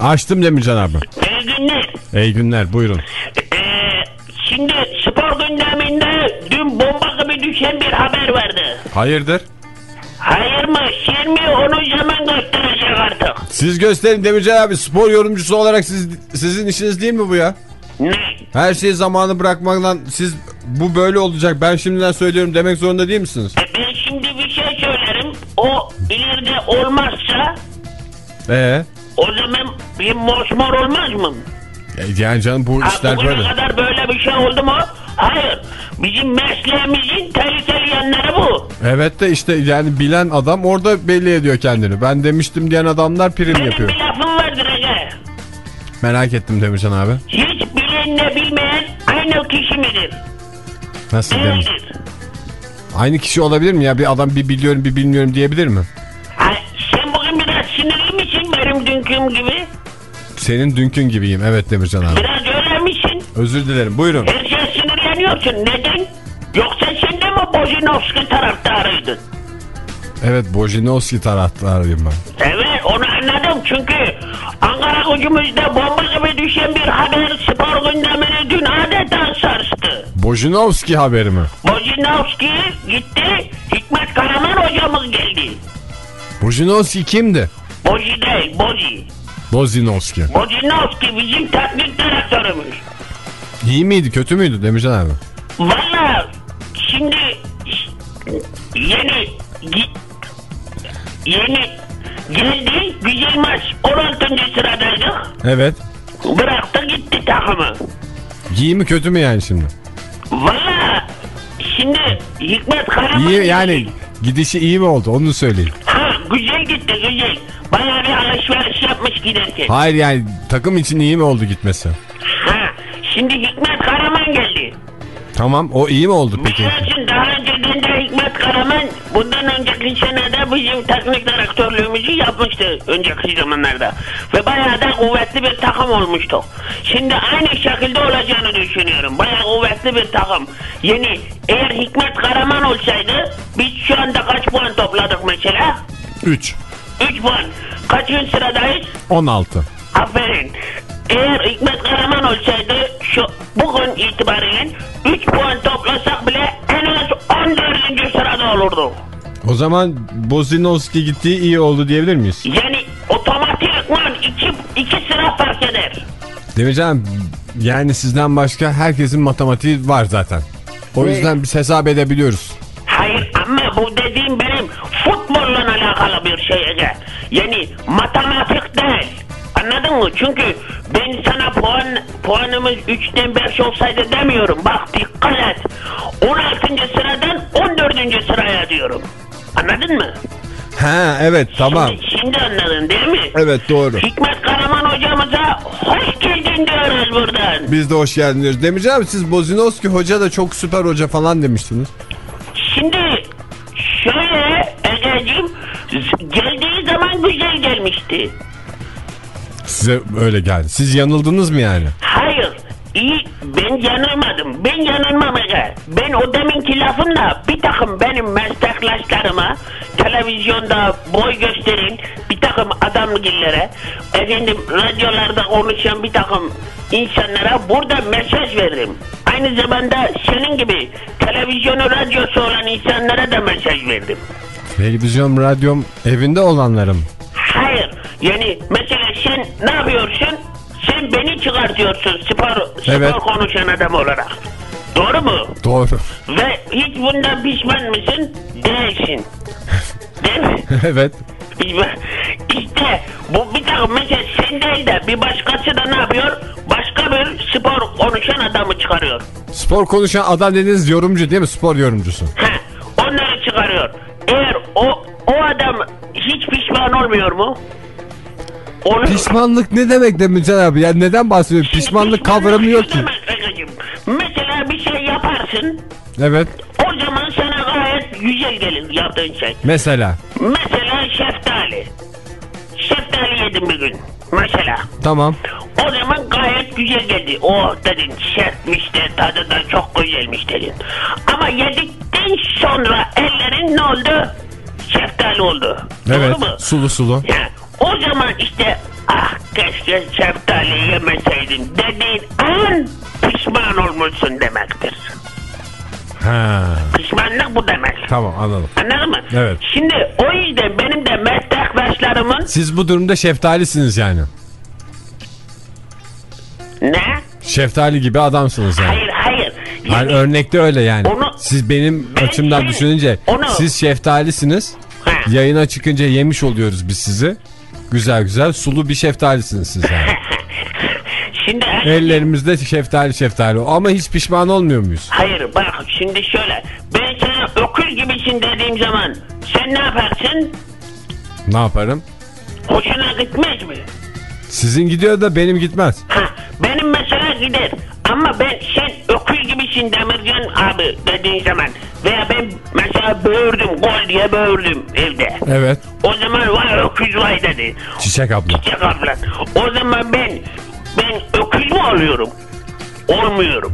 Açtım Demircan abi. İyi günler. İyi günler buyurun. Ee, şimdi spor gündeminde dün bomba gibi düşen bir haber vardı. Hayırdır? Hayır mı, şer mi onu zaman gösterecek artık. Siz gösterin Demircan abi spor yorumcusu olarak siz, sizin işiniz değil mi bu ya? Ne? Her şeyi zamanı bırakmakla siz bu böyle olacak ben şimdiden söylüyorum demek zorunda değil misiniz? E, ben şimdi bir şey söylerim. O ileride olmazsa Ee, o zaman bir mosmor olmaz mı? yani canım bu Ha, işler bugüne böyle. kadar böyle bir şey oldu mu? Hayır. Bizim mesleğimizin tehlikeli yanları bu. Evet de işte yani bilen adam orada belli ediyor kendini. Ben demiştim diyen adamlar prim Benim yapıyor. bir lafım vardır Ege. Merak ettim Demircan abi. Hiç bilenle bilmeyen aynı kişi midir? Nasıl Demir? Değildir. Aynı kişi olabilir mi ya? Bir adam bir biliyorum bir bilmiyorum diyebilir mi? Ha, sen bugün biraz sinirli misin benim dünküm gibi? Senin dünkün gibiyim. Evet Demircan abi. Biraz öyle misin? Özür dilerim. Buyurun. Her şeye sinirleniyorsun. Neden? Yoksa sen de mi Bojinovski taraftarıydın? Evet Bojinovski taraftarıyım ben. Evet onu anladım çünkü Ankara gücümüzde bomba gibi düşen bir haber spor gündemini dün adeta sarstı. Bojinovski haberi mi? Bojinovski gitti, Hikmet Karaman hocamız geldi. Bojinovski kimdi? Boji değil, Boji. Bozinovski. Bojinovski bizim teknik direktörümüz. İyi miydi kötü müydü Demircan abi? Valla şimdi yeni yeni geldi güzel maç 16. sıradaydık. Evet. Bıraktı gitti takımı. İyi mi kötü mü yani şimdi? Valla şimdi Hikmet Karaman... İyi yani gidişi iyi mi oldu onu söyleyin. Gitti güzel. Bayağı bir alışveriş yapmış giderken. Hayır yani takım için iyi mi oldu gitmesi? Ha şimdi Hikmet Karaman geldi. Tamam o iyi mi oldu peki? Biliyorsun daha önceden de Hikmet Karaman bundan önceki senede bizim teknik direktörlüğümüzü yapmıştı önceki zamanlarda. Ve bayağı da kuvvetli bir takım olmuştu. Şimdi aynı şekilde olacağını düşünüyorum. Bayağı kuvvetli bir takım. Yeni eğer Hikmet Karaman olsaydı biz şu anda kaç puan topladık mesela? 3. 3 puan. Kaçıncı sıradayız? 16. Aferin. Eğer Hikmet Karaman olsaydı şu bugün itibaren 3 puan toplasak bile en az 14. sırada olurdu. O zaman Bozinovski gittiği iyi oldu diyebilir miyiz? Yani otomatikman 2 2 sıra fark eder. Demircan yani sizden başka herkesin matematiği var zaten. O yüzden biz hesap edebiliyoruz. Hayır ama bu dediğim şey. Yani matematik değil. Anladın mı? Çünkü ben sana puan puanımız 3'ten 5 olsaydı demiyorum. Bak dikkat et. 16. sıradan 14. sıraya diyorum. Anladın mı? Ha evet tamam. Şimdi, şimdi anladın değil mi? Evet doğru. Hikmet Karaman hocamıza hoş geldin diyoruz buradan. Biz de hoş geldin diyoruz. Demircan abi siz Bozinovski hoca da çok süper hoca falan demiştiniz. Şimdi şöyle gelmişti. Size öyle geldi. Siz yanıldınız mı yani? Hayır. iyi ben yanılmadım. Ben yanılmam Ege. Ben o deminki lafımla bir takım benim meslektaşlarıma televizyonda boy gösterin bir takım adamgillere efendim radyolarda konuşan bir takım insanlara burada mesaj veririm. Aynı zamanda senin gibi televizyonu radyosu olan insanlara da mesaj verdim. Televizyon, radyom evinde olanlarım. Hayır. Yani mesela sen ne yapıyorsun? Sen beni çıkartıyorsun spor, spor Evet. konuşan adam olarak. Doğru mu? Doğru. Ve hiç bundan pişman mısın? Değilsin. Değil mi? evet. İşte bu bir takım mesela sen değil de bir başkası da ne yapıyor? Başka bir spor konuşan adamı çıkarıyor. Spor konuşan adam dediğiniz yorumcu değil mi? Spor yorumcusu. Ha, çıkarıyor. Eğer olmuyor mu? Oluyor. Pişmanlık ne demek Demircan abi? Yani neden bahsediyorsun? Şimdi Pişmanlık kavramı yok ki. demek. Mesela bir şey yaparsın. Evet. O zaman sana gayet güzel gelir yaptığın şey. Mesela. Mesela şeftali. Şeftali yedim bir gün. Mesela. Tamam. O zaman gayet güzel geldi. Oh dedin sertmiş de tadı da çok güzelmiş dedin. Ama yedikten sonra ellerin ne oldu? Şeftali oldu. Evet. Doğru mu? Sulu sulu. Ya, o zaman işte ah keşke şeftali yemeseydim dediğin an pişman olmuşsun demektir. Ha. Pişmanlık bu demek. Tamam anladım. Anladın mı? Evet. Şimdi o yüzden benim de meslektaşlarımın Siz bu durumda şeftalisiniz yani. ne? Şeftali gibi adamsınız yani. Hayır hayır. Yani örnekte öyle yani. Onu- siz benim Ben açımdan şey- düşününce onu- siz şeftalisiniz. Yayına çıkınca yemiş oluyoruz biz sizi. Güzel güzel sulu bir şeftalisiniz siz yani. Şimdi Ellerimizde şeftali şeftali ama hiç pişman olmuyor muyuz? hayır bak şimdi şöyle. Ben sana öküz gibisin dediğim zaman sen ne yaparsın? Ne yaparım? Hoşuna gitmez mi? Sizin gidiyor da benim gitmez. Ha, benim mesela gider. Ama ben sen gibisin Demircan abi dediğin zaman. Veya ben mesela böğürdüm gol diye böğürdüm evde. Evet. O zaman vay öküz vay dedi. Çiçek abla. Çiçek abla. O zaman ben ben öküz mü oluyorum? Olmuyorum.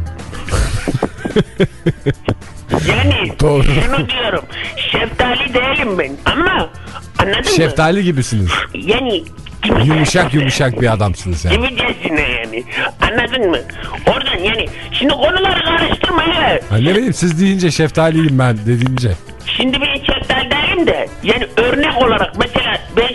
yani Doğru. şunu diyorum. Şeftali değilim ben ama anladın mı? Şeftali gibisiniz. Yani Yumuşak yumuşak bir adamsınız yani. Gibicesine yani. Anladın mı? Oradan yani. Şimdi konuları karıştırma ya. Ha, ne bileyim siz deyince şeftaliyim ben dediğince. Şimdi ben şeftali değilim de. Yani örnek olarak mesela ben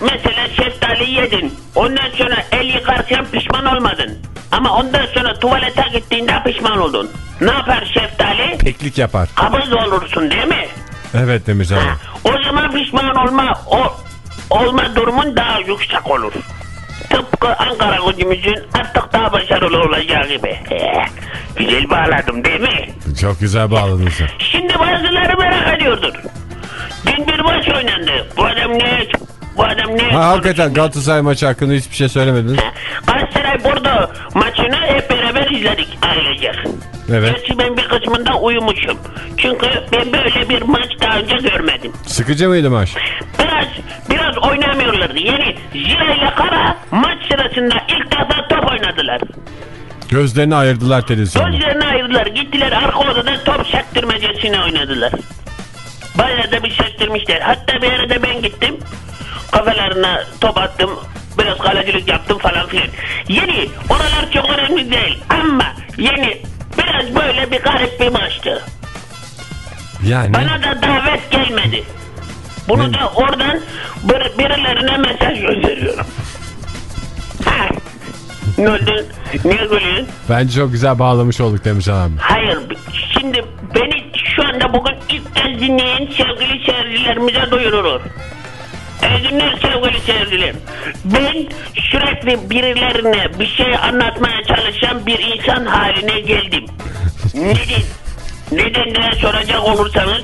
mesela şeftali yedin. Ondan sonra el yıkarken pişman olmadın. Ama ondan sonra tuvalete gittiğinde pişman oldun. Ne yapar şeftali? Peklik yapar. Kabız olursun değil mi? Evet Demircan abi. Ha, o zaman pişman olma o olma durumun daha yüksek olur. Tıpkı Ankara gücümüzün artık daha başarılı olacağı gibi. Güzel bağladım değil mi? Çok güzel bağladınız. sen. Şimdi bazıları merak ediyordur. Dün bir maç oynandı. Bu adam ne? Bu adam ne? Ha, hakikaten Galatasaray maçı hakkında hiçbir şey söylemediniz. Galatasaray Bordo maçını hep beraber izledik ailecek. Evet. Gerçi ben bir kısmında uyumuşum. Çünkü ben böyle bir maç daha önce görmedim. Sıkıcı mıydı maç? Biraz biraz oynamıyorlardı. Yani Zira ile Kara maç sırasında ilk defa top oynadılar. Gözlerini ayırdılar televizyonda. Gözlerini ayırdılar. Gittiler arka odada top sektirmecesine oynadılar. Bayağı da bir sektirmişler. Hatta bir arada ben gittim. Kafalarına top attım. Biraz kalecilik yaptım falan filan. Yani oralar çok önemli değil. Ama yani biraz böyle bir garip bir maçtı. Yani Bana da davet gelmedi. Bunu Ne? da oradan bir, birilerine mesaj gönderiyorum. Ha. Ne oldu? Niye gülüyorsun? bence çok güzel bağlamış olduk Demircan abi. Hayır. Şimdi beni şu anda bugün ilk kez dinleyen sevgili seyircilerimize duyurulur. İyi günler sevgili seyirciler. Ben sürekli birilerine bir şey anlatmaya çalışan bir insan haline geldim. Neden? Neden diye soracak olursanız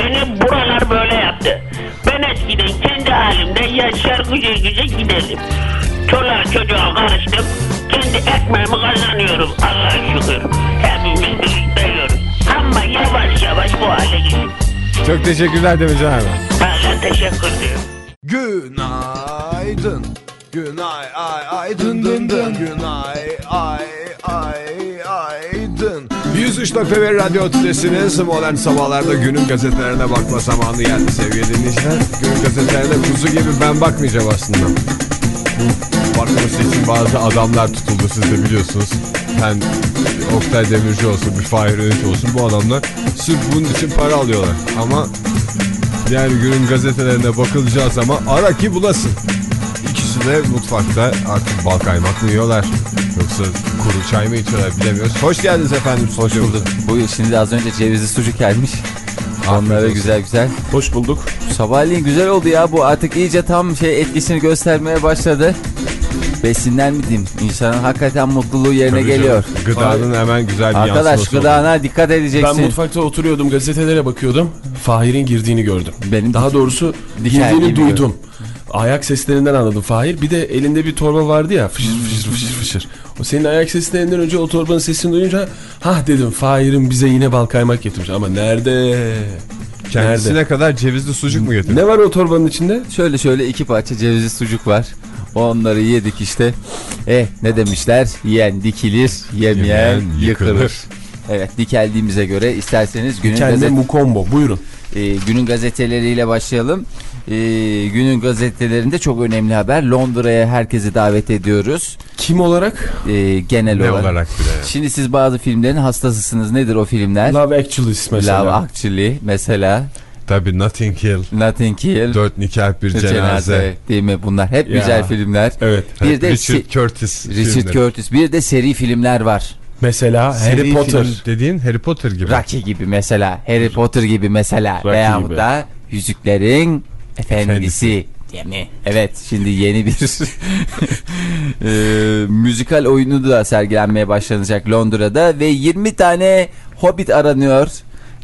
beni buralar böyle yaptı. Ben eskiden kendi halimde yaşar güzel güzel giderdim. Çoluğa çocuğa karıştım. Kendi ekmeğimi kazanıyorum Allah'a şükür. Hepimiz birlikte yiyoruz. Ama yavaş yavaş bu hale geldim. Çok teşekkürler Demircan abi. Ben teşekkür ederim. Günaydın. Günay ay ay dın dın dın. Günay ay ay. 103.1 Radyo Tülesi'niz modern sabahlarda günün gazetelerine bakma zamanı geldi sevgili dinleyiciler. Gün gazetelerine kuzu gibi ben bakmayacağım aslında. Bakması için bazı adamlar tutuldu siz de biliyorsunuz. Ben Oktay Demirci olsun, bir Fahir Öğünç olsun bu adamlar sırf bunun için para alıyorlar. Ama yani günün gazetelerine bakılacağı zaman ara ki bulasın. İkisi de mutfakta artık bal kaymak mı yiyorlar yoksa kuru çay mı içiyorlar bilemiyoruz. Hoş geldiniz efendim. Hoş bulduk. Bu şimdi az önce cevizli sucuk gelmiş. Onlara güzel güzel. Hoş bulduk. Sabahleyin güzel oldu ya bu artık iyice tam şey etkisini göstermeye başladı. Besinler mi diyeyim? İnsanın hakikaten mutluluğu yerine Tabii geliyor. canım. Gıdanın hemen güzel bir Arkadaş gıdana dikkat Ben edeceksin. mutfakta oturuyordum gazetelere bakıyordum. Fahir'in girdiğini gördüm. Benim Daha doğrusu girdiğini duydum. Ayak seslerinden anladım Fahir. Bir de elinde bir torba vardı ya fışır fışır fışır fışır. O senin ayak seslerinden önce o torbanın sesini duyunca ha dedim Fahir'in bize yine bal kaymak getirmiş. Ama nerede? Kendisine Nerede? kadar cevizli sucuk mu getirdin? Ne var o torbanın içinde? Şöyle şöyle iki parça cevizli sucuk var. Onları yedik işte. Eh ne demişler? Yiyen dikilir, yemeyen Yemeyen yıkılır. yıkılır. Evet dikeldiğimize göre isterseniz günün, Kendi gazet- mukombo. Buyurun. e, günün gazeteleriyle başlayalım. E, günün gazetelerinde çok önemli haber. Londra'ya herkesi davet ediyoruz. Kim olarak? E, genel Ne olarak. olarak bile. Şimdi siz bazı filmlerin hastasısınız. Nedir o filmler? Love Actually mesela. Love Actually mesela. Tabii Nothing Hill, Nothing Hill. Dört Nikah Bir Cenaze. Cenaze. Değil mi? Bunlar hep Ya. güzel filmler. Evet. Bir de Richard Curtis Richard filmleri. Curtis. Bir de seri filmler var. Mesela Seri Harry Potter. film dediğin Harry Potter gibi. Rocky gibi mesela. Harry Potter gibi mesela. Rocky Veyahut gibi. da Yüzüklerin Efendisi. Değil mi? Evet şimdi yeni bir e, müzikal oyunu da sergilenmeye başlanacak Londra'da ve 20 tane Hobbit aranıyor.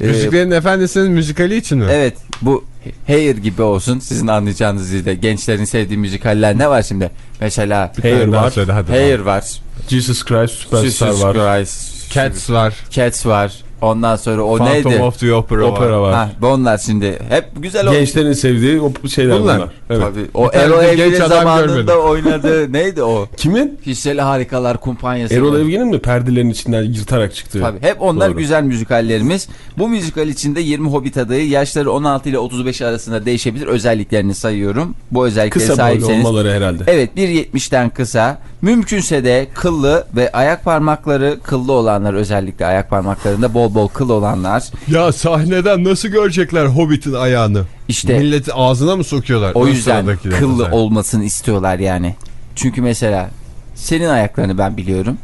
E, Müziklerin Efendisi'nin müzikali için mi? Evet bu Hair gibi olsun sizin anlayacağınız dilde gençlerin sevdiği müzikaller ne var şimdi? Mesela Hair Ondan var. hadi Hair var. Jesus Christ Superstar Jesus var. Christ. Cats var. Cats var. Ondan sonra o Phantom neydi? of the Opera, Opera var. Ha, onlar şimdi hep güzel. Gençlerin sevdiği o şeyler Bunlar. bunlar. Evet. Tabii. O Bir Erol Evgin'in zamanında görmedim. oynadığı neydi o? Kimin? Hisseli Harikalar kumpanyası. Erol Evgin'in mi perdelerin içinden yırtarak çıktı? Tabii hep onlar Doğru. güzel müzikallerimiz. Bu müzikal içinde 20 Hobbit adayı yaşları 16 ile 35 arasında değişebilir. Özelliklerini sayıyorum. Bu özelliklere Kısa boylu sahipseniz. olmaları herhalde. Evet 1.70'ten kısa. Mümkünse de kıllı ve ayak parmakları kıllı olanlar özellikle ayak parmaklarında bol bol kıl olanlar. Ya sahneden nasıl görecekler Hobbit'in ayağını? İşte Milleti ağzına mı sokuyorlar? o yüzden kıllı özellikle. olmasını istiyorlar yani. Çünkü mesela senin ayaklarını ben biliyorum.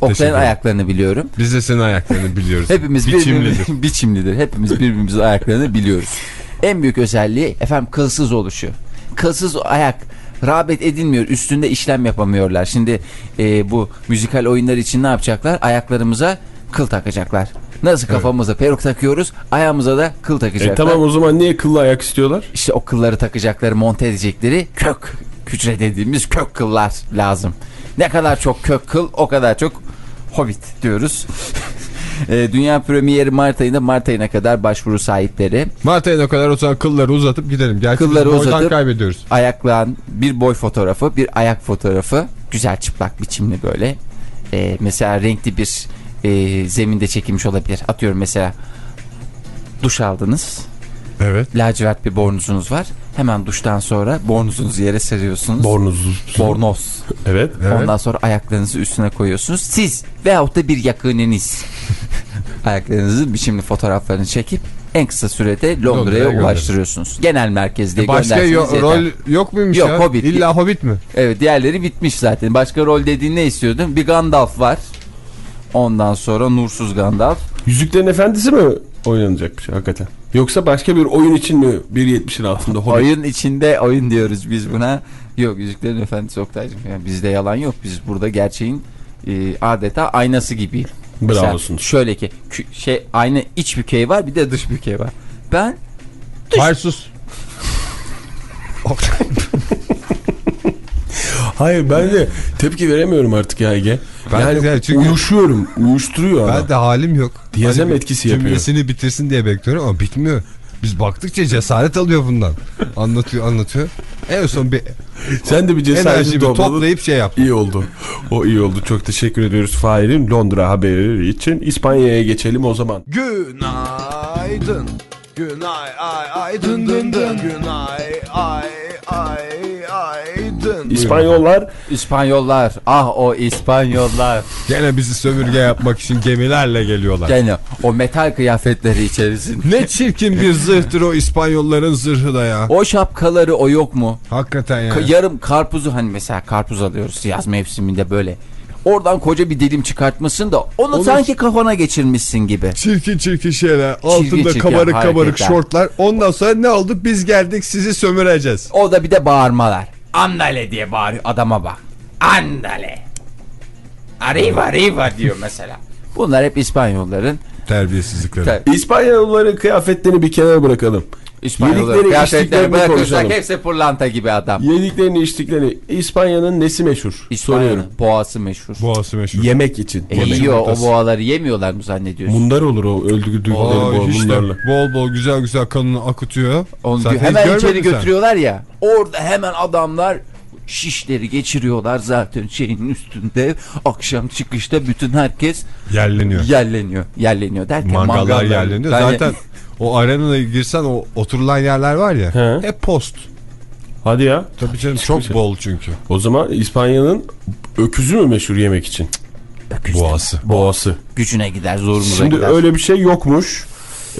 Oktay'ın ayaklarını biliyorum. Biz de senin ayaklarını biliyoruz. Hepimiz Biçimlidir. biçimlidir. Hepimiz birbirimizin ayaklarını biliyoruz. En büyük özelliği efendim kılsız oluşu. Kılsız ayak rağbet edilmiyor. Üstünde işlem yapamıyorlar. Şimdi e, bu müzikal oyunlar için ne yapacaklar? Ayaklarımıza kıl takacaklar. Nasıl kafamıza peruk takıyoruz, ayağımıza da kıl takacaklar. E tamam o zaman niye kıllı ayak istiyorlar? İşte o kılları takacakları, monte edecekleri kök hücre dediğimiz kök kıllar lazım. Ne kadar çok kök kıl o kadar çok hobbit diyoruz. E, Dünya premieri Mart ayında Mart ayına kadar başvuru sahipleri Mart ayına kadar o zaman kılları uzatıp gidelim. Gerçi Kılları uzatıp- kaybediyoruz. ayaklan bir boy fotoğrafı bir ayak fotoğrafı güzel çıplak biçimli böyle E, mesela renkli bir e, zeminde çekilmiş olabilir atıyorum mesela duş aldınız Evet. lacivert bir bornozunuz var hemen duştan sonra bornozunuzu yere seriyorsunuz Bornozlu. bornoz Evet. Evet. ondan sonra ayaklarınızı üstüne koyuyorsunuz siz veyahut da bir yakınınız ayaklarınızın biçimli fotoğraflarını çekip en kısa sürede Londra'ya gönder. ulaştırıyorsunuz genel merkez diye Başka gönderseniz yo- yeter. rol yok muymuş Yok, ya? Hobbit. İlla Hobbit mi? Evet diğerleri bitmiş zaten. Başka rol dediğin ne istiyordun? Bir Gandalf var. Ondan sonra Nursuz Gandalf. Yüzüklerin Efendisi mi oynanacakmış hakikaten? Yoksa başka bir oyun için mi 1.70'in altında Hobbit? Oyun içinde oyun diyoruz biz buna. Yok Yüzüklerin Efendisi Oktay'cığım. Yani bizde yalan yok. Biz burada gerçeğin e, adeta aynası gibi. Mesela Bravosunuz. Şöyle ki şey aynı iç bükey var bir de dış bükey var. Ben Hayır sus. Hayır ben de tepki veremiyorum artık ya Ege. Ben yani de yani çünkü- uyuşuyorum. Uyuşturuyor ama. Ben de halim yok. Diyazem Hani etkisi yapıyor. Cümlesini bitirsin diye bekliyorum ama bitmiyor. Biz baktıkça cesaret alıyor bundan. Anlatıyor anlatıyor. En son bir Sen de bir cesaret toplayıp şey yap. İyi oldu. O iyi oldu. Çok teşekkür ediyoruz Fahir'in Londra haberi için. İspanya'ya geçelim o zaman. Günaydın. Günay ay ay İspanyollar İspanyollar ah o İspanyollar Gene bizi sömürge yapmak için gemilerle geliyorlar. gene o metal kıyafetleri içerisinde. Ne çirkin bir zırhtır o İspanyolların zırhı da ya. O şapkaları o yok mu? Hakikaten ya. Ka- Yarım karpuzu hani mesela karpuz alıyoruz yaz mevsiminde böyle. Oradan koca bir dilim çıkartmasın da onu Onu- sanki kafana geçirmişsin gibi. Çirkin çirkin şeyler. Altında çirkin kabarık kabarık hareketler. şortlar. Ondan sonra ne oldu? Biz geldik sizi sömüreceğiz. O da bir de bağırmalar. Andale diye bağırıyor adama bak. Andale. Arriva arriva diyor mesela. Bunlar hep İspanyolların Terbiyesizlikleri. İspanyolların kıyafetlerini bir kenara bırakalım. İspanyolların Yedikleri, kıyafetlerini bırakırsak hepsi pırlanta gibi adam. Yediklerini içtiklerini. İspanya'nın nesi meşhur? İspanya'nın Soruyorum. boğası meşhur. Boğası meşhur. Yemek için. E, Yemek yiyor o boğaları yemiyorlar mı zannediyorsun? Mundar olur o öldürdükleri boğa işte mundarla. bol bol güzel güzel kanını akıtıyor. Onu Sen hemen içeri götürüyorlar ya. Orada hemen adamlar şişleri geçiriyorlar zaten şeyin üstünde. Akşam çıkışta bütün herkes Yerleniyor. yerleniyor. Yerleniyor derken Mangallar mangallar yerleniyor. Yani- Zaten o arenaya girsen o oturulan yerler var ya. He. Hep post. Hadi ya. Tabii canım çok bol çünkü. O zaman İspanya'nın öküzü mü meşhur yemek için? Boğası. Boğası. gücüne gider zorumuza Şimdi gider. öyle bir şey yokmuş.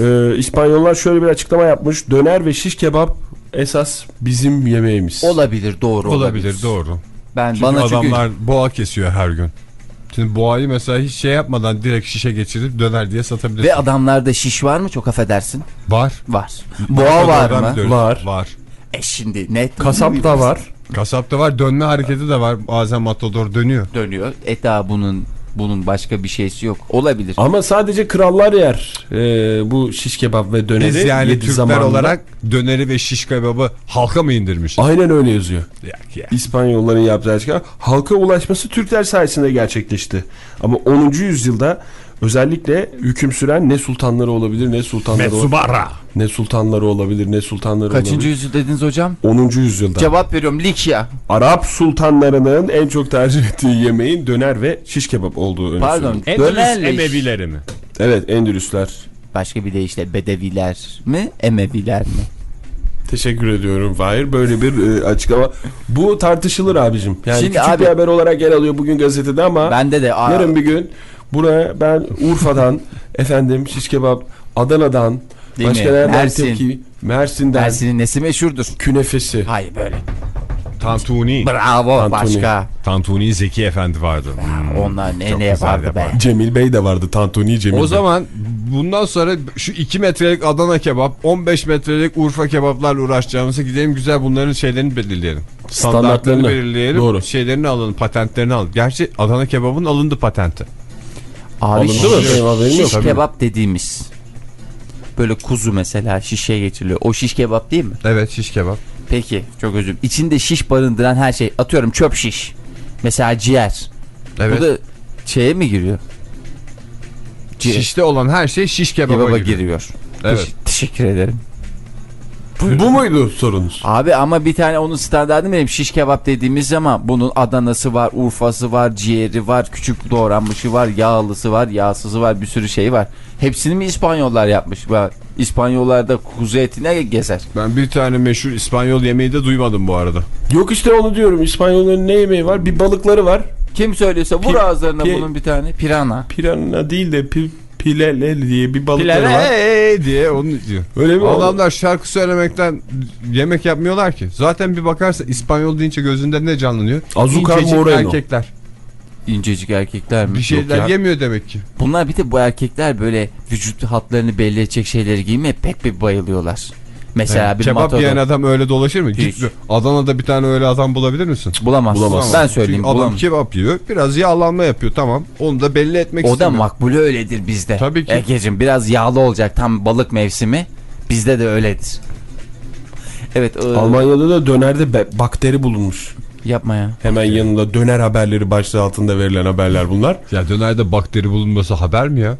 Ee, İspanyollar şöyle bir açıklama yapmış. Döner ve şiş kebap esas bizim yemeğimiz. Olabilir doğru Olabilir doğru. Ben Çünkü bana çünkü adamlar boğa kesiyor her gün. Şimdi boğayı mesela hiç şey yapmadan direkt şişe geçirip döner diye satabilirsin. ve adamlarda şiş var mı çok affedersin? var. Var. Boğa var mı? biliyoruz. Var. Var. E şimdi net Kasap da var. Kasapta var. Dönme hareketi de var. Bazen matador dönüyor. dönüyor. E daha bunun bunun başka bir şeysi yok. Olabilir. Ama sadece krallar yer ee, bu şiş kebap ve döneri. Biz yani yedi Türkler zamanında. olarak döneri ve şiş kebabı halka mı indirmişiz? Aynen öyle yazıyor. Ya, ya. İspanyolların yaptığı açıklama halka ulaşması Türkler sayesinde gerçekleşti. Ama 10. yüzyılda özellikle hüküm süren ne sultanları olabilir ne sultanları Metsubara. ne sultanları olabilir ne sultanları Kaçıncı olabilir. yüzyıl dediniz hocam? 10. yüzyılda. Cevap veriyorum Likya. Arap sultanlarının en çok tercih ettiği yemeğin döner ve şiş kebap olduğu öne Pardon. Dönerle Emevileri mi? Evet Endülüsler. başka bir deyişle Bedeviler mi? Emeviler mi? Teşekkür ediyorum Fahir. Böyle bir e, açıklama. Bu tartışılır abicim. Yani Şimdi küçük abi- bir haber olarak yer alıyor bugün gazetede ama Bende de yarın bir gün buraya ben Urfa'dan efendim şiş kebap Adana'dan Değil başka mi? nereden Mersin. tepki Mersin'den Mersin'in nesi meşhurdur? künefesi. Hayır böyle. Tantuni. Bravo Tantuni. başka. Tantuni Zeki Efendi vardı. Hmm. Onlar ne Çok ne yapardı yapar. be. Cemil Bey de vardı Tantuni Cemil O Bey. zaman bundan sonra şu 2 metrelik Adana kebap, 15 metrelik Urfa kebaplarla uğraşacağımıza gidelim güzel bunların şeylerini belirleyelim. Standartlarını Standartlarını. belirleyelim. Doğru. Şeylerini alalım, patentlerini alalım. Gerçi Adana kebabın alındı patenti. Abi Alındı mı? şiş, yok. şiş kebap dediğimiz böyle kuzu mesela şişe geçiriliyor. O şiş kebap değil mi? Evet şiş kebap. Peki çok özür dilerim. İçinde şiş barındıran her şey atıyorum çöp şiş. Mesela ciğer. Evet. Bu da şeye mi giriyor? Ciğer. Şişte olan her şey şiş kebaba, kebaba giriyor. giriyor. Evet. Teş- teşekkür ederim. Bu muydu sorunuz? Abi ama bir tane onun standartı benim şiş kebap dediğimiz zaman bunun Adana'sı var, Urfa'sı var, ciğeri var, küçük doğranmışı var, yağlısı var, yağsızı var, bir sürü şey var. Hepsini mi İspanyollar yapmış? İspanyollar da kuzu etine gezer. Ben bir tane meşhur İspanyol yemeği de duymadım bu arada. Yok işte onu diyorum. İspanyolların ne yemeği var? Bir balıkları var. Kim söylüyorsa vur Pi- ağızlarına pi- bunun bir tane. Pirana. Piranha değil de pi, pilele diye bir balıkları Pilele var. hey diye onu diyor. Öyle mi? Adamlar şarkı söylemekten yemek yapmıyorlar ki. Zaten bir bakarsa İspanyol deyince gözünde ne canlanıyor? Azucar İncecik Moreno. erkekler. İncecik erkekler mi? Bir şeyler ya. yemiyor demek ki. Bunlar bir de bu erkekler böyle vücut hatlarını belli edecek şeyleri giymeye pek bir bayılıyorlar. Mesela bir Kebap matador. yiyen adam öyle dolaşır mı? Hiç. Git Adana'da bir tane öyle adam bulabilir misin? Bulamazsın. Bulamazsın. Ben söyleyeyim Çünkü adam kebap yiyor. Biraz yağlanma yapıyor tamam. Onu da belli etmek O da istemiyor. makbule öyledir bizde. Tabii ki. Egeciğim biraz yağlı olacak tam balık mevsimi. Bizde de öyledir. Evet. e, Almanya'da da dönerde bakteri bulunmuş. Yapma ya. Hemen yanında döner haberleri başlığı altında verilen haberler bunlar. Ya dönerde bakteri bulunması haber mi ya?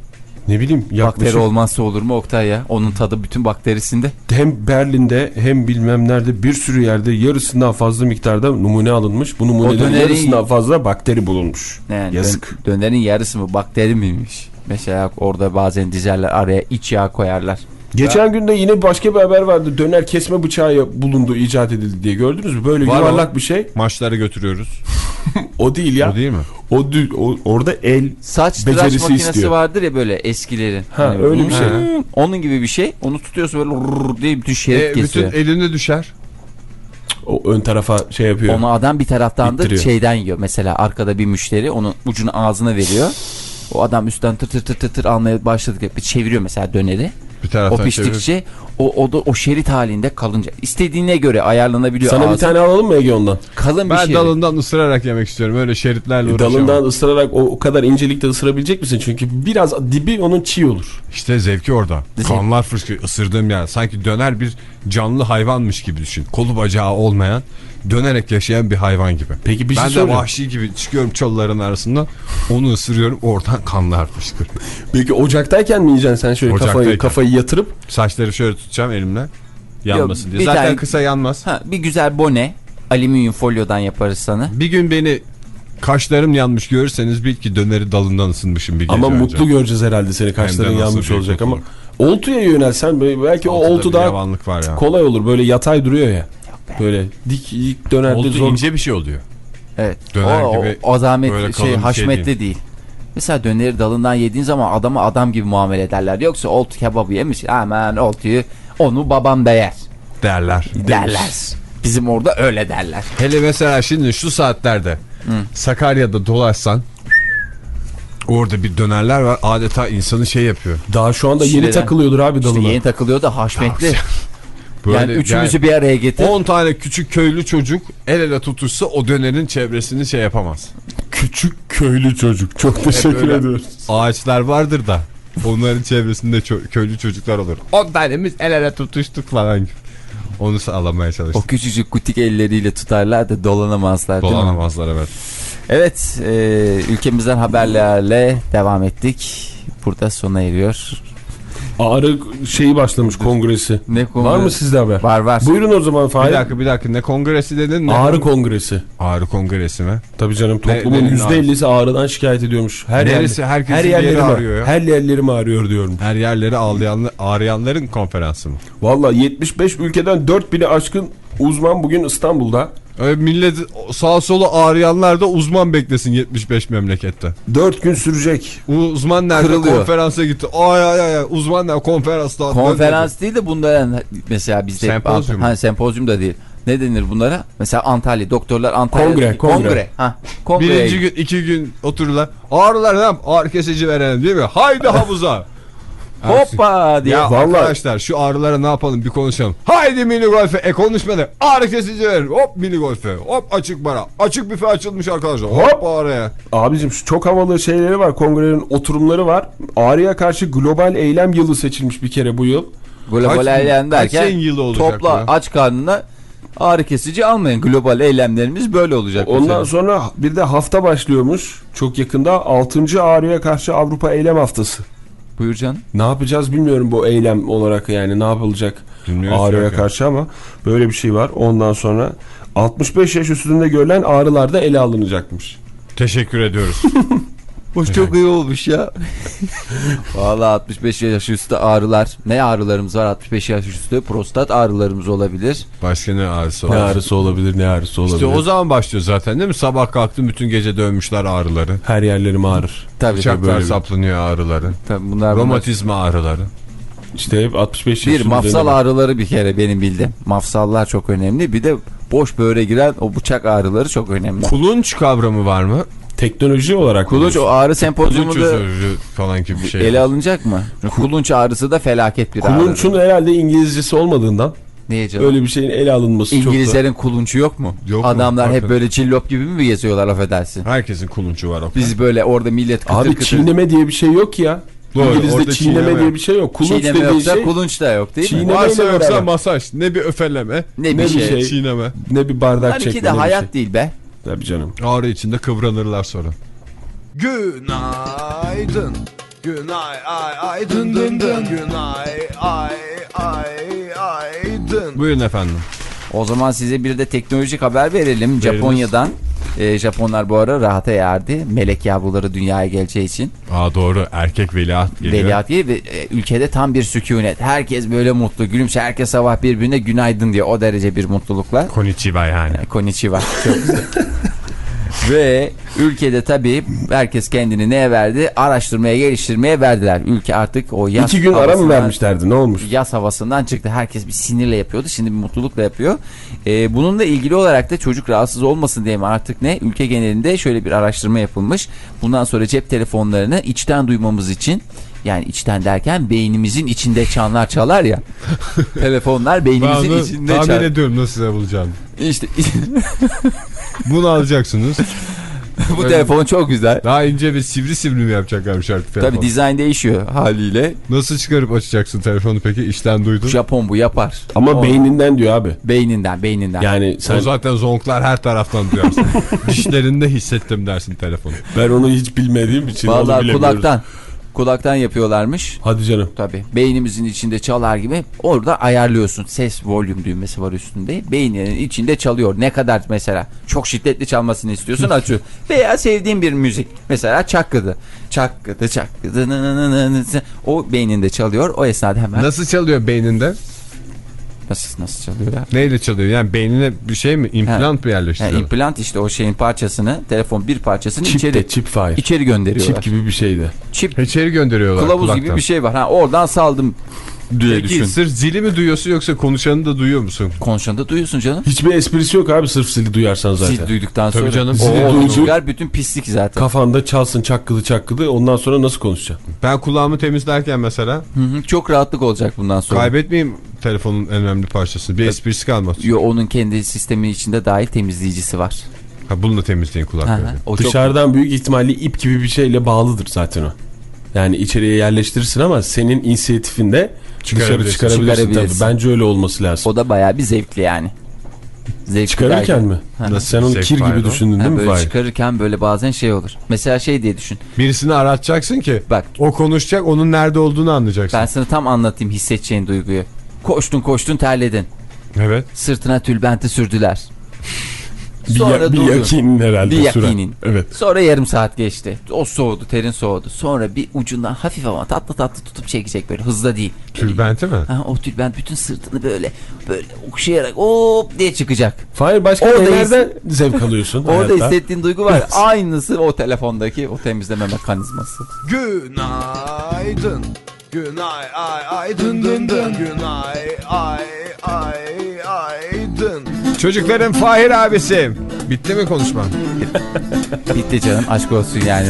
Ne bileyim Bakteri yaklaşık olmazsa olur mu Oktay ya? Onun tadı bütün bakterisinde. hem Berlin'de hem bilmem nerede bir sürü yerde yarısından fazla miktarda numune alınmış. Bu numunelerin dönerin- yarısından fazla bakteri bulunmuş. Yani Yazık. dön- dönerin yarısı mı bakteri miymiş? Mesela orada bazen dizerler araya iç yağ koyarlar. Geçen günde yine başka bir haber vardı. Döner kesme bıçağı bulundu, icat edildi diye gördünüz mü? Böyle Var yuvarlak o. bir şey. Maçlara götürüyoruz. O değil ya. O değil mi? O, o- orada el Saç tıraş Becerisi makinesi istiyor. vardır ya böyle eskilerin. Hani Ha, öyle bir şey. Hmm, Onun gibi bir şey. Onu tutuyorsun böyle rrrr diye bütün şerit E, bütün kesiyor. elinde düşer. o ön tarafa şey yapıyor. Onu adam bir taraftan da İttiriyor. şeyden yiyor. Mesela arkada bir müşteri onun ucunu ağzına veriyor. O adam üstten tır tır tır tır, tır almaya başladık. Bir çeviriyor mesela döneri. Bir O piştikçe O, o da o şerit halinde kalınca istediğine göre ayarlanabiliyor. Sana bir ağzı. tane alalım mı Ege ondan? kalın bir Ben şerit. dalından ısırarak yemek istiyorum. Öyle şeritlerle uğraşamam. Dalından ısırarak o, o kadar incelikte ısırabilecek misin? Çünkü biraz dibi onun çiğ olur. İşte zevki orada. Kanlar fışkırıyor. Isırdığım yer. Sanki döner bir canlı hayvanmış gibi düşün. Kolu bacağı olmayan, dönerek yaşayan bir hayvan gibi. Peki bir şey ben de vahşi gibi çıkıyorum çalıların arasında. Onu ısırıyorum. Oradan kanlar fışkırıyor. Peki ocaktayken mi yiyeceksin sen şöyle kafayı, Ocaktayken. kafayı yatırıp? Saçları şöyle tutacağım elimle. Yanmasın Yok, diye. Zaten tane- kısa yanmaz. Ha, bir güzel bone alüminyum folyodan yaparız sana. Bir gün beni kaşlarım yanmış görürseniz bil ki döneri dalından ısınmışım bir gece Ama önce. mutlu göreceğiz herhalde seni kaşların yanmış olacak ama. mutluluk. Oltuya yönelsen belki o Altıda oltu daha yavanlık var ya. kolay olur. Böyle yatay duruyor ya. Böyle dik dik dönerde Oltu zor. ince bir şey oluyor. Evet. Döner o, gibi o, o zahmet kalın şey bir şey haşmetli değil. Mesela döneri dalından yediğin zaman adamı adam gibi muamele ederler. Yoksa oltu kebabı yemiş. Hemen oltuyu onu babam da yer derler. derler. Bizim orada öyle derler. Hele mesela şimdi şu saatlerde Sakarya'da dolaşsan orada bir dönerler var adeta insanı şey yapıyor. Daha şu anda yeni Şile'den. takılıyordur abi İşte dalına. yeni takılıyor da haşmetli. Böyle yani üçümüzü bir araya getir. 10 tane küçük köylü çocuk el ele tutuşsa o dönerin çevresini şey yapamaz. Küçük köylü çocuk. Çok teşekkür böyle ediyoruz. Ağaçlar vardır da onların çevresinde ço- köylü çocuklar olur. 10 tanemiz el ele tutuştuk falan gibi. Onu sağlamaya O çalıştık. küçücük kutik elleriyle tutarlar da dolanamazlar? Dolanamazlar evet. Evet, e, ülkemizden haberlerle devam ettik. Burada sona eriyor. Ağrı şeyi başlamış kongresi. Ne konu? Var mı sizde haber? Var var. Buyurun o zaman Bir Fahir. dakika bir dakika ne kongresi dedin? Ne? Ağrı kongresi. Ağrı kongresi mi? Tabii canım toplumun nerenin %50'si ağrıdan şikayet ediyormuş. Her Neresi? yer- Herkesin her bir yerlerim ağrıyor ya. Her yerlerim ağrıyor diyorum. Her yerleri ağlayan, ağrıyanların konferansı mı? Valla 75 ülkeden 4000'i aşkın uzman bugün İstanbul'da. Öyle millet sağ sola ağrıyanlar da uzman beklesin 75 memlekette. 4 gün sürecek. Uzman nerede Kırılıyor. konferansa gitti. Ay ay ay uzman nerede konferansta. Konferans değil de bunların mesela bizde Sempozyum. ha, sempozyum da değil. Ne denir bunlara? Mesela Antalya doktorlar Antalya Kongre, kongre. Ha, kongreye Birinci gün iki gün otururlar. Ağrılar ne yap? Ağrı kesici verelim değil mi? Haydi havuza. Hoppa diye. Ya Vallahi- arkadaşlar şu ağrılara ne yapalım bir konuşalım. Haydi mini golfe. E konuşmadı. Ağrı kesici verin. Hop mini golfe. Hop açık bara. Açık büfe açılmış arkadaşlar. Hop, Hop. ağrıya. Abicim şu çok havalı şeyleri var. Kongrenin oturumları var. Ağrıya karşı global eylem yılı seçilmiş bir kere bu yıl. Global Kaç- eylem derken yılı olacak topla bu? aç karnına ağrı kesici almayın. Global eylemlerimiz böyle olacak. Ondan mesela. sonra bir de hafta başlıyormuş. Çok yakında 6. Ağrıya karşı Avrupa Eylem Haftası. Buyur canım. Ne yapacağız bilmiyorum bu eylem olarak yani ne yapılacak Bilmiyoruz ağrıya yok ya. karşı ama böyle bir şey var. Ondan sonra 65 yaş üstünde görülen ağrılar da ele alınacakmış. Teşekkür ediyoruz. Bu çok iyi olmuş ya. Valla 65 yaş üstü ağrılar. Ne ağrılarımız var 65 yaş üstü? Prostat ağrılarımız olabilir. Başka ne ağrısı Ne var? ağrısı olabilir ne ağrısı olabilir. İşte o zaman başlıyor zaten değil mi? Sabah kalktım bütün gece dövmüşler ağrıları. Her yerlerim ağrır. Tabii tabii. Bıçaklar böyle. saplanıyor ağrıları. tabii bunlar, bunlar. Romatizma ağrıları. İşte hep 65 yaş Bir mafsal üstünde- ağrıları bir kere benim bildiğim. Mafsallar çok önemli. Bir de boş böğre giren o bıçak ağrıları çok önemli. Kulunç kavramı var mı? Teknoloji olarak Kulunç o ağrı Kulunç sempozyumunda falan gibi bir şey. ele alınacak mı? Kulunç ağrısı da felaket bir Kulunç'un ağrı. herhalde İngilizcesi olmadığından Niye canım? öyle bir şeyin ele alınması çok da... İngilizlerin kulunçu yok mu? Yok mu? Adamlar hep Hakikaten. böyle cillop gibi mi geziyorlar affedersin? Herkesin kulunçu var. Biz böyle orada millet kıtır Abi kıtır. çiğneme diye bir şey yok ya. Doğru, İngilizce orada çiğneme, çiğneme diye bir şey yok. Kulunç Çiğneme yoksa şey kulunç da yok değil mi? Çiğneme- Varsa yoksa beraber. masaj. Ne bir öfeleme. Ne ne bir bir şey. şey. Çiğneme. ne bir bardak Bunlar çekme iki de ne bir hayat şey. değil be. Tabii canım. Ağrı içinde kıvranırlar sonra. Günaydın. Günay ay ay dın dın dın. Günay ay ay ay dın. Buyurun efendim. O zaman size bir de teknolojik haber verelim. Japonya'dan. Ee, Japonlar bu ara rahata erdi. Melek yavruları dünyaya geleceği için. Aa doğru erkek veliaht geliyor. Veliaht değil ve e, ülkede tam bir sükunet. Herkes böyle mutlu. Gülümse herkes sabah birbirine günaydın diyor. O derece bir mutlulukla. Konnichiwa yani. Konnichiwa. Çok güzel. Ve ülkede tabii herkes kendini neye verdi? Araştırmaya, geliştirmeye verdiler. Ülke artık o yaz İki gün ara mı vermişlerdi ne olmuş? yaz havasından çıktı. Herkes bir sinirle yapıyordu. Şimdi bir mutlulukla yapıyor. Ee, bununla ilgili olarak da çocuk rahatsız olmasın diye mi artık ne? Ülke genelinde şöyle bir araştırma yapılmış. Bundan sonra cep telefonlarını içten duymamız için Yani içten derken beynimizin içinde çanlar çalar ya. Telefonlar Ben beynimizin onu içinde tahmin çalar. ediyorum nasıl bulacağım. İşte Bunu alacaksınız. bu telefon çok güzel. Daha ince ve sivri sivri mi yapacaklarmış artık telefon? Tabii dizayn değişiyor haliyle. Nasıl çıkarıp açacaksın telefonu peki işten duydun? Japon bu yapar. Ama O- beyninden diyor abi. Beyninden beyninden. Yani sen O zaten zonklar her taraftan duyarsın. Dişlerinde hissettim dersin telefonu. ben onu hiç bilmediğim için onu Vallahi bilemiyoruz. kulaktan. Kulaktan yapıyorlarmış. Hadi canım. Tabii. Beynimizin içinde çalar gibi orada ayarlıyorsun. Ses volüm düğmesi var üstünde. Beyninin içinde çalıyor. Ne kadar mesela çok şiddetli çalmasını istiyorsun açıyor. Veya sevdiğin bir müzik. Mesela çakkıdı. Çakkıdı çakkıdı. O beyninde çalıyor. O esnada hemen. Nasıl çalıyor beyninde? Nasıl, nasıl çalıyor ya? Neyle çalıyor? Yani beynine bir şey mi? İmplant mı yerleştiriyor? implant işte o şeyin parçasını, telefon bir parçasını Çip içeri de çip fire. içeri gönderiyorlar. Çip gibi bir şeydi. Çip İçeri gönderiyorlar kılavuz kulaktan. gibi bir şey var. Ha oradan saldım diye Peki düşün. sırf zili mi duyuyorsun yoksa konuşanı da duyuyor musun? Konuşanı da duyuyorsun canım. Hiçbir esprisi yok abi sırf zili duyarsan zaten. Zil duyduktan Tabii sonra. canım, O, zili o duyduk. rüzgar bütün pislik zaten. Kafanda çalsın çakkıdı çakkıdı ondan sonra nasıl konuşacaksın? Ben kulağımı temizlerken mesela Hı hı, Çok rahatlık olacak bundan sonra. kaybetmeyeyim telefonun en önemli parçasını. Bir esprisi kalmaz. Yo, onun kendi sistemi içinde dahil temizleyicisi var. Ha, bunu da temizleyin Hı kulakları. hı, o çok Dışarıdan büyük ihtimalle ip gibi bir şeyle bağlıdır zaten o. Yani içeriye yerleştirirsin ama senin inisiyatifinde dışarı Çıkarabilirsin. çıkarabilirsin. Çıkarabilirsin. Tabii. Bence öyle olması lazım. o da bayağı bir zevkli yani. Zevkli Çıkarırken derken- mi? Sen onu Zevk kir gibi düşündün Ha, değil mi böyle Fahir? çıkarırken böyle bazen şey olur. Mesela şey diye düşün. Birisini aratacaksın ki Bak o konuşacak onun nerede olduğunu anlayacaksın. ben sana tam anlatayım hissedeceğin duyguyu. Koştun koştun terledin. Evet. Sırtına tülbenti sürdüler. Bir, Sonra ya, bir yakinin herhalde Bir süren. yakinin. Evet. Sonra yarım saat geçti. O soğudu, terin soğudu. Sonra bir ucundan hafif ama tatlı tatlı tutup çekecek böyle hızla değil. Tülbenti mi? Ha, o tülbent bütün sırtını böyle böyle okşayarak hop diye çıkacak. Fahir başka Orada nelerden zevk alıyorsun Orada hayatta? hissettiğin duygu var. ya, Aynısı o telefondaki o temizleme mekanizması. Günaydın. Günay ay ay dın dın dın. Günay ay ay ay dın. Çocukların Fahir abisi. Bitti mi konuşma? Bitti canım aşk olsun yani.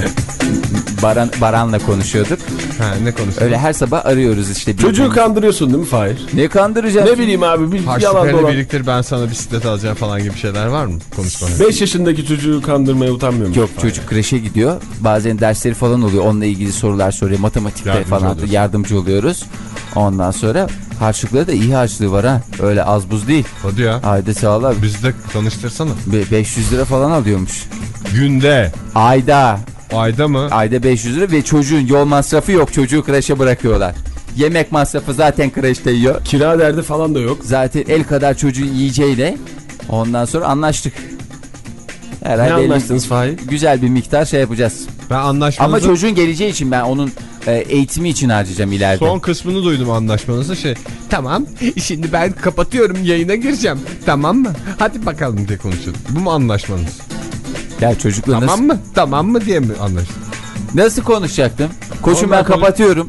Baran, Baran'la konuşuyorduk. Ha, ne konuşuyorsun? Öyle her sabah arıyoruz işte. Çocuğu birbirimizi. kandırıyorsun değil mi Fahir? Ne kandıracağım? Ne bileyim abi bir yalan dolan. biriktir ben sana bisiklet alacağım falan gibi şeyler var mı? Konuşma. 5 yaşındaki çocuğu kandırmaya utanmıyor musun? Yok çocuk kreşe gidiyor. Bazen dersleri falan oluyor. Onunla ilgili sorular soruyor. Matematikte Yardımcı falan oluyorsun. yardımcı oluyoruz. Ondan sonra harçlıkları da iyi harçlığı var ha. Öyle az buz değil. Hadi ya. Ayda sağlar. Bizi de tanıştırsana. Be- 500 lira falan alıyormuş. Günde. Ayda. Ayda mı? Ayda 500 lira ve çocuğun yol masrafı yok. Çocuğu kreşe bırakıyorlar. Yemek masrafı zaten kreşte yiyor. Kira derdi falan da yok. Zaten el kadar çocuğun yiyeceğiyle ondan sonra anlaştık. Ne Herhalde elli- anlaştınız Fahir? güzel bir miktar şey yapacağız. Ben Ama anlaşmanızı... çocuğun geleceği için ben onun e, eğitimi için harcayacağım ileride. Son kısmını duydum anlaşmanızı şey. Tamam şimdi ben kapatıyorum yayına gireceğim. Tamam mı? Hadi bakalım diye konuşalım. Bu mu anlaşmanız? Ya çocukla Tamam nasıl, mı? Tamam mı diye mi anlaştık? nasıl konuşacaktım? Ondan ben kapatıyorum.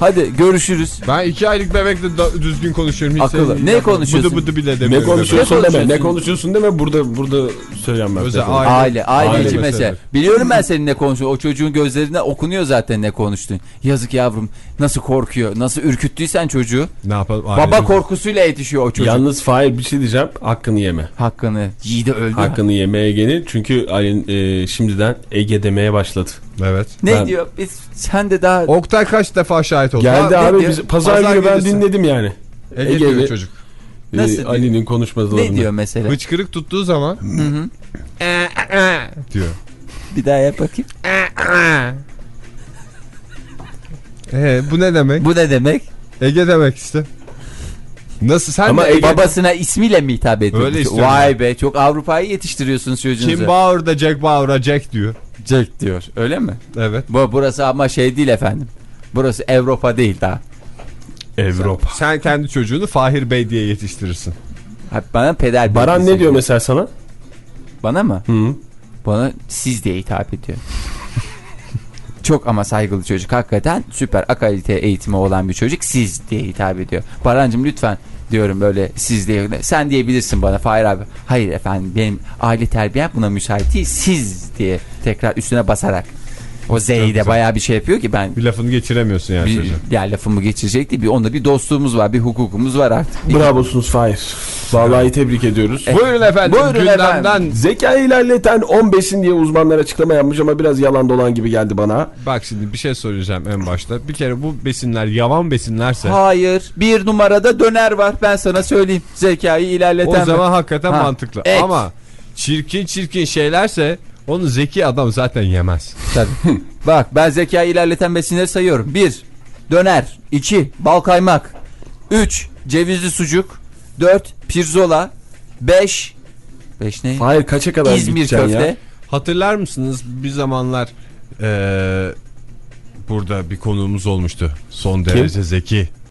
Hadi görüşürüz. Ben iki aylık bebekle da- düzgün konuşuyorum. Hiç Akıllı. Ne konuşuyorsun? Bıdı bıdı bile Ne konuşuyorsun Ne deme. Ne konuşuyorsun? konuşuyorsun deme. Burada burada söyleyeceğim ben. Özel aile. Aile, aile, Aile mesele. mesele. Biliyorum ben senin ne konuşuyorsun. O çocuğun gözlerine okunuyor zaten ne konuştuğun. Yazık yavrum. Nasıl korkuyor, nasıl ürküttüysen çocuğu. Ne yapalım? Baba Ailemiz- korkusuyla yetişiyor o çocuk. Yalnız Fahir bir şey diyeceğim. Hakkını yeme. Hakkını yiğidi öldü. Hakkını yemeye gelin. Çünkü Ali'nin e, şimdiden Ege demeye başladı. Evet. Ne Ben- diyor? Biz sen de daha Oktay kaç defa şahit oldu? Geldi abi. diyor? Biz, pazar, Pazar günü ben dinledim yani. Ege Ege diyor ile- çocuk. E, Nasıl? Ali'nin konuşmalarını. ne diyor mesela? Hıçkırık tuttuğu zaman diyor. Bir daha yap bakayım. Ee, bu ne demek? Bu ne demek? Ege demek işte. Nasıl sen Ama de Ege- Babasına ismiyle mi hitap ediyor? Öyle istiyorum Vay be çok Avrupa'yı yetiştiriyorsunuz çocuğunuzu. Kim Bauer'da Jack Bauer'a Jack diyor. Jack diyor. Öyle mi? Evet. Bu burası ama şey değil efendim. Burası Avrupa değil daha. Avrupa. Sen kendi çocuğunu Fahir Bey diye yetiştirirsin. Hep bana peder Baran ne diyor mesela sana? Bana mı? Hı. Bana siz diye hitap ediyor. Çok ama saygılı çocuk. Hakikaten süper akalite eğitimi olan bir çocuk. Siz diye hitap ediyor. Barancım lütfen diyorum böyle siz diye. Sen diyebilirsin bana Fahir abi. Hayır efendim benim aile terbiyem buna müsait değil. Siz diye tekrar üstüne basarak. O Z'yi de bayağı bir şey yapıyor ki ben Bir lafını geçiremiyorsun yani bir, ya lafımı geçirecek değil. Bir, onda bir dostluğumuz var, bir hukukumuz var artık. Bravosunuz Fahir. Vallahi tebrik ediyoruz. Buyurun efendim Buyurun gündemden efendim. Zekayı ilerleten 10 besin diye uzmanlar açıklama yapmış ama biraz yalan dolan gibi geldi bana. Bak şimdi bir şey söyleyeceğim en başta. Bir kere bu besinler yavan besinlerse Hayır. Bir numarada döner var. Ben sana söyleyeyim. Zekayı ilerleten. o zaman hakikaten Ha, mantıklı. et. Ama çirkin çirkin şeylerse onu zeki adam zaten yemez. Tabii. Bak ben zekayı ilerleten besinleri sayıyorum. 1. Döner. 2. Bal kaymak. 3. Cevizli sucuk. 4. Pirzola. 5. 5 ne? Fahir kaça kadar İzmir köfte. ya? Hatırlar mısınız bir zamanlar eee, burada bir konuğumuz olmuştu. Son derece zeki